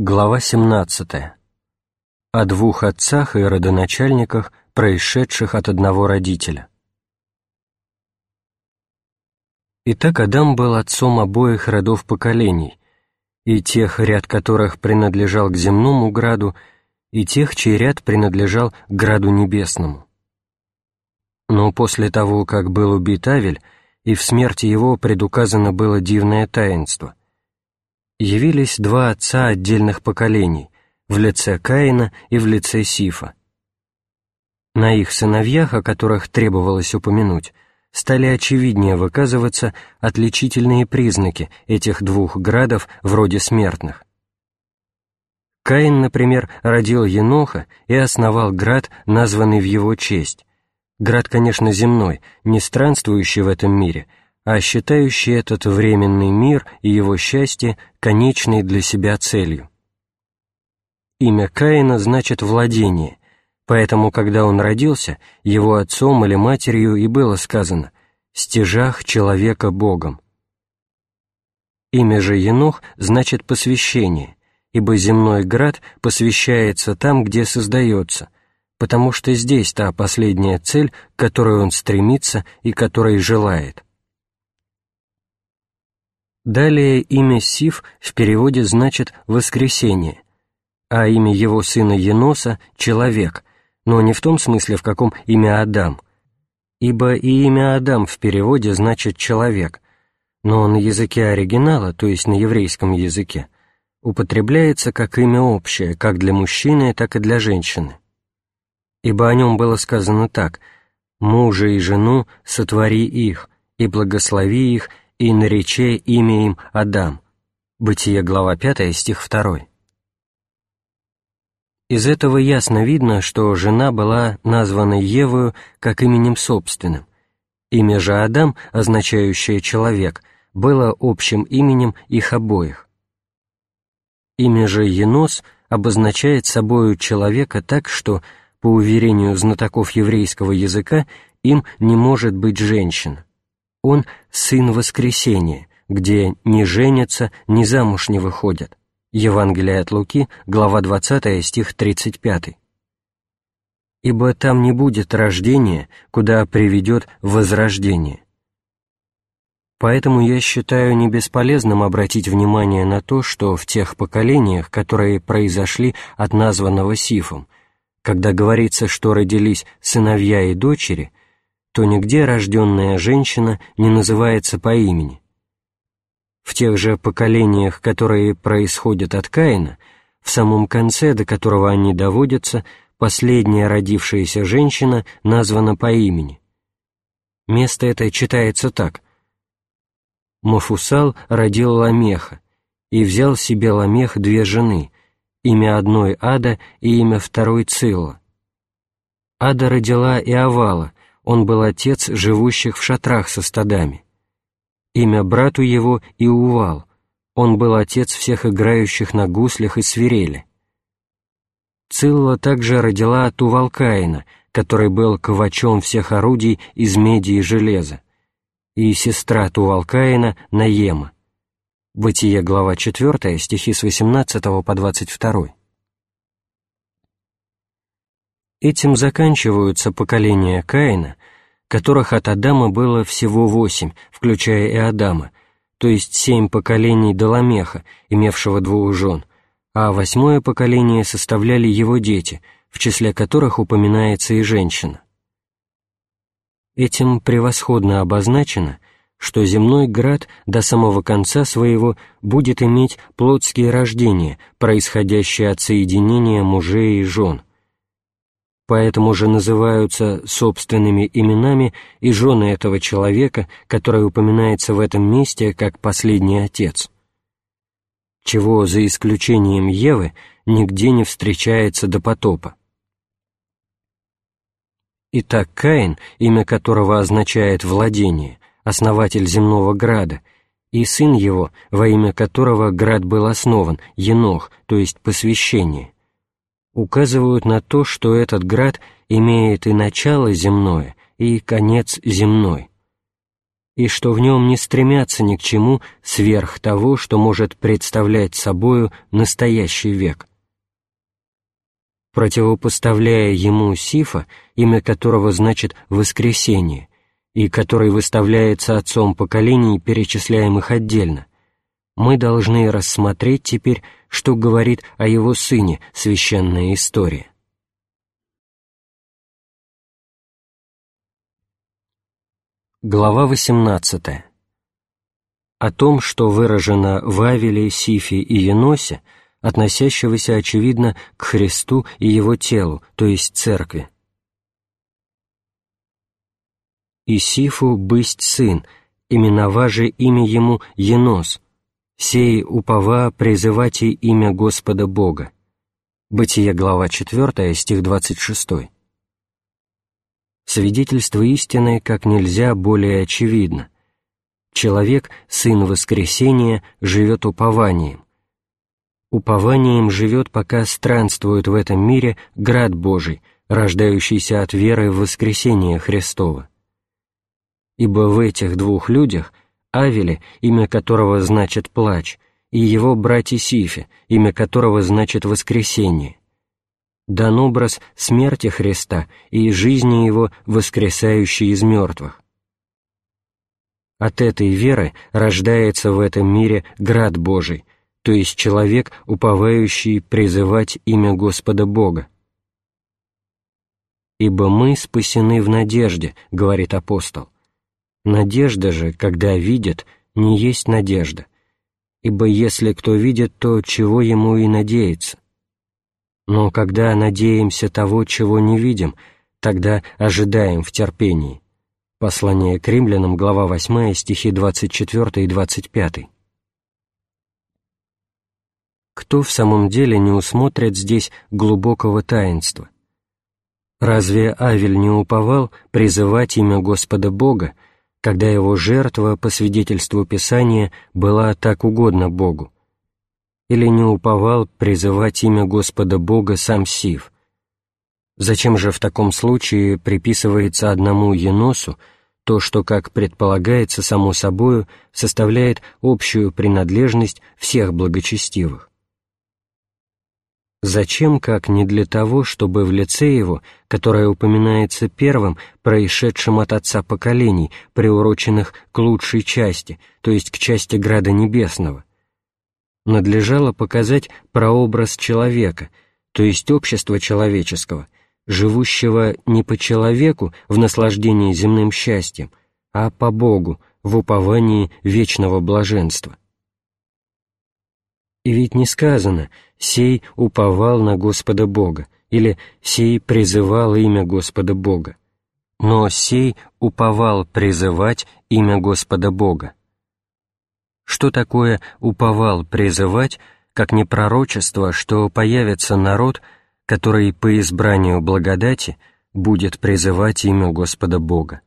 Глава 17. О двух отцах и родоначальниках, происшедших от одного родителя. Итак, Адам был отцом обоих родов поколений, и тех, ряд которых принадлежал к земному граду, и тех, чей ряд принадлежал к граду небесному. Но после того, как был убит Авель, и в смерти его предуказано было дивное таинство, явились два отца отдельных поколений, в лице Каина и в лице Сифа. На их сыновьях, о которых требовалось упомянуть, стали очевиднее выказываться отличительные признаки этих двух градов вроде смертных. Каин, например, родил Еноха и основал град, названный в его честь. Град, конечно, земной, не странствующий в этом мире, а считающий этот временный мир и его счастье конечной для себя целью. Имя Каина значит «владение», поэтому, когда он родился, его отцом или матерью и было сказано «стяжах человека Богом». Имя же Енох значит «посвящение», ибо земной град посвящается там, где создается, потому что здесь та последняя цель, к которой он стремится и которой желает. Далее имя Сиф в переводе значит «воскресение», а имя его сына Еноса — «человек», но не в том смысле, в каком имя Адам, ибо и имя Адам в переводе значит «человек», но на языке оригинала, то есть на еврейском языке, употребляется как имя общее, как для мужчины, так и для женщины. Ибо о нем было сказано так «мужа и жену сотвори их, и благослови их, и нарече имя им Адам». Бытие, глава 5, стих 2. Из этого ясно видно, что жена была названа Евою как именем собственным. Имя же Адам, означающее «человек», было общим именем их обоих. Имя же Енос обозначает собою человека так, что, по уверению знатоков еврейского языка, им не может быть женщина. Он — сын воскресения, где ни женятся, ни замуж не выходят. Евангелие от Луки, глава 20, стих 35. «Ибо там не будет рождения, куда приведет возрождение». Поэтому я считаю не бесполезным обратить внимание на то, что в тех поколениях, которые произошли от названного Сифом, когда говорится, что родились сыновья и дочери, то нигде рожденная женщина не называется по имени. В тех же поколениях, которые происходят от Каина, в самом конце, до которого они доводятся, последняя родившаяся женщина названа по имени. Место это читается так. Мафусал родил Ламеха, и взял себе Ламех две жены, имя одной Ада и имя второй Цилла. Ада родила Иовала, он был отец живущих в шатрах со стадами. Имя брату его — Иувал, он был отец всех играющих на гуслях и свирели. Цилла также родила от Увалкаина, который был ковачом всех орудий из меди и железа, и сестра Тувалкаина — Наема. Бытие, глава 4, стихи с 18 по 22. Этим заканчиваются поколения Каина, которых от Адама было всего восемь, включая и Адама, то есть семь поколений Доломеха, имевшего двух жен, а восьмое поколение составляли его дети, в числе которых упоминается и женщина. Этим превосходно обозначено, что земной град до самого конца своего будет иметь плотские рождения, происходящие от соединения мужей и жен, поэтому же называются собственными именами и жены этого человека, который упоминается в этом месте как последний отец, чего, за исключением Евы, нигде не встречается до потопа. Итак, Каин, имя которого означает «владение», основатель земного града, и сын его, во имя которого град был основан, Енох, то есть посвящение – указывают на то, что этот град имеет и начало земное, и конец земной. и что в нем не стремятся ни к чему сверх того, что может представлять собою настоящий век. Противопоставляя ему Сифа, имя которого значит «воскресение», и который выставляется отцом поколений, перечисляемых отдельно, мы должны рассмотреть теперь, что говорит о его сыне священная история. Глава 18. О том, что выражено в Авеле, Сифе и Еносе, относящегося, очевидно, к Христу и Его телу, то есть Церкви. «И Сифу бысть сын, именова же имя ему Енос, сей упова призывайте имя Господа Бога». Бытие, глава 4, стих 26 свидетельство истины как нельзя более очевидно. Человек, сын воскресения, живет упованием. Упованием живет, пока странствует в этом мире град Божий, рождающийся от веры в воскресение Христова. Ибо в этих двух людях, Авеле, имя которого значит «плач», и его братья Сифе, имя которого значит «воскресение», дан образ смерти Христа и жизни Его, воскресающей из мертвых. От этой веры рождается в этом мире град Божий, то есть человек, уповающий призывать имя Господа Бога. «Ибо мы спасены в надежде», — говорит апостол. «Надежда же, когда видит, не есть надежда, ибо если кто видит, то чего ему и надеется?» Но когда надеемся того, чего не видим, тогда ожидаем в терпении. Послание к римлянам, глава 8, стихи 24 и 25. Кто в самом деле не усмотрит здесь глубокого таинства? Разве Авель не уповал призывать имя Господа Бога, когда его жертва, по свидетельству Писания, была так угодна Богу? или не уповал призывать имя Господа Бога сам Сив? Зачем же в таком случае приписывается одному Еносу то, что, как предполагается само собою, составляет общую принадлежность всех благочестивых? Зачем, как не для того, чтобы в лице его, которое упоминается первым, происшедшим от Отца поколений, приуроченных к лучшей части, то есть к части Града Небесного, надлежало показать прообраз человека, то есть общества человеческого, живущего не по человеку в наслаждении земным счастьем, а по Богу в уповании вечного блаженства. И ведь не сказано «сей уповал на Господа Бога» или «сей призывал имя Господа Бога», но «сей уповал призывать имя Господа Бога». Что такое «уповал призывать», как не пророчество, что появится народ, который по избранию благодати будет призывать имя Господа Бога?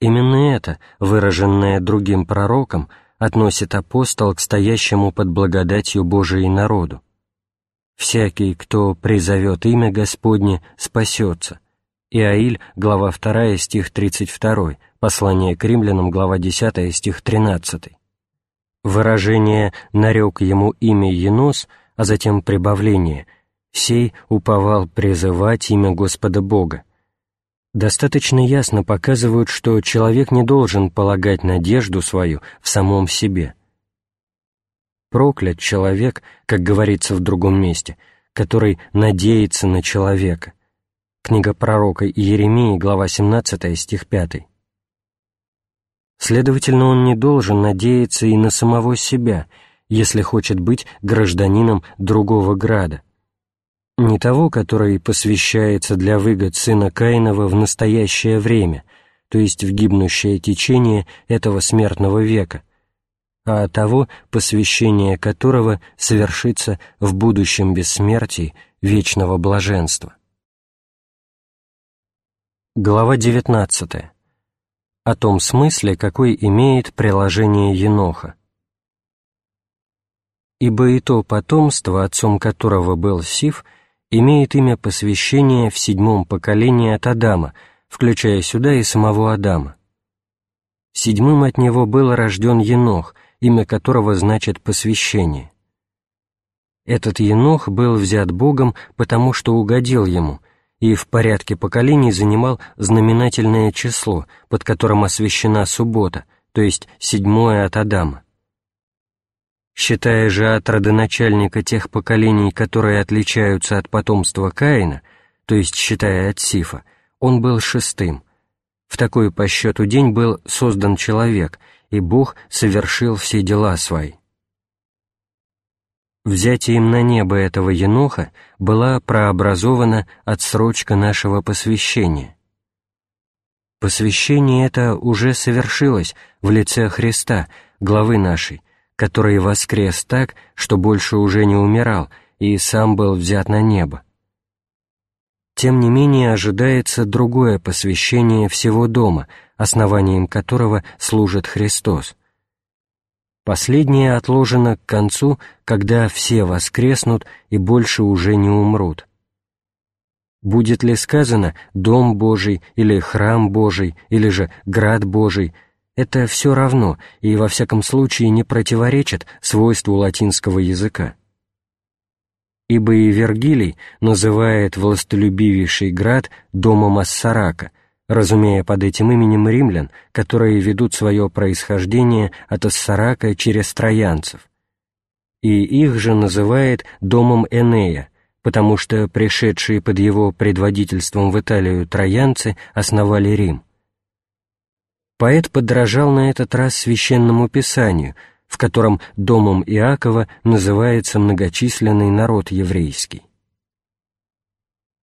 Именно это, выраженное другим пророком, относит апостол к стоящему под благодатью Божией народу. «Всякий, кто призовет имя Господне, спасется». Иаиль, глава 2, стих 32, послание к римлянам, глава 10, стих 13. Выражение «нарек ему имя Енос», а затем прибавление «сей уповал призывать имя Господа Бога» достаточно ясно показывают, что человек не должен полагать надежду свою в самом себе. Проклят человек, как говорится в другом месте, который надеется на человека. Книга пророка Иеремии, глава 17, стих 5. Следовательно, он не должен надеяться и на самого себя, если хочет быть гражданином другого града. Не того, который посвящается для выгод сына Каинова в настоящее время, то есть в гибнущее течение этого смертного века, а того, посвящение которого совершится в будущем бессмертии вечного блаженства. Глава девятнадцатая о том смысле, какой имеет приложение Еноха. Ибо и то потомство, отцом которого был Сиф, имеет имя посвящения в седьмом поколении от Адама, включая сюда и самого Адама. седьмым от него был рожден Енох, имя которого значит «посвящение». Этот Енох был взят Богом, потому что угодил ему, и в порядке поколений занимал знаменательное число, под которым освящена суббота, то есть седьмое от Адама. Считая же от родоначальника тех поколений, которые отличаются от потомства Каина, то есть считая от Сифа, он был шестым. В такой по счету день был создан человек, и Бог совершил все дела свои. Взятием на небо этого еноха была прообразована отсрочка нашего посвящения. Посвящение это уже совершилось в лице Христа, главы нашей, который воскрес так, что больше уже не умирал и сам был взят на небо. Тем не менее ожидается другое посвящение всего дома, основанием которого служит Христос. Последнее отложено к концу, когда все воскреснут и больше уже не умрут. Будет ли сказано «дом Божий» или «храм Божий» или же «град Божий», это все равно и во всяком случае не противоречит свойству латинского языка. Ибо и Вергилий называет властолюбивейший град домом Ассарака, разумея под этим именем римлян, которые ведут свое происхождение от Ассарака через троянцев. И их же называет домом Энея, потому что пришедшие под его предводительством в Италию троянцы основали Рим. Поэт подражал на этот раз священному писанию, в котором домом Иакова называется многочисленный народ еврейский.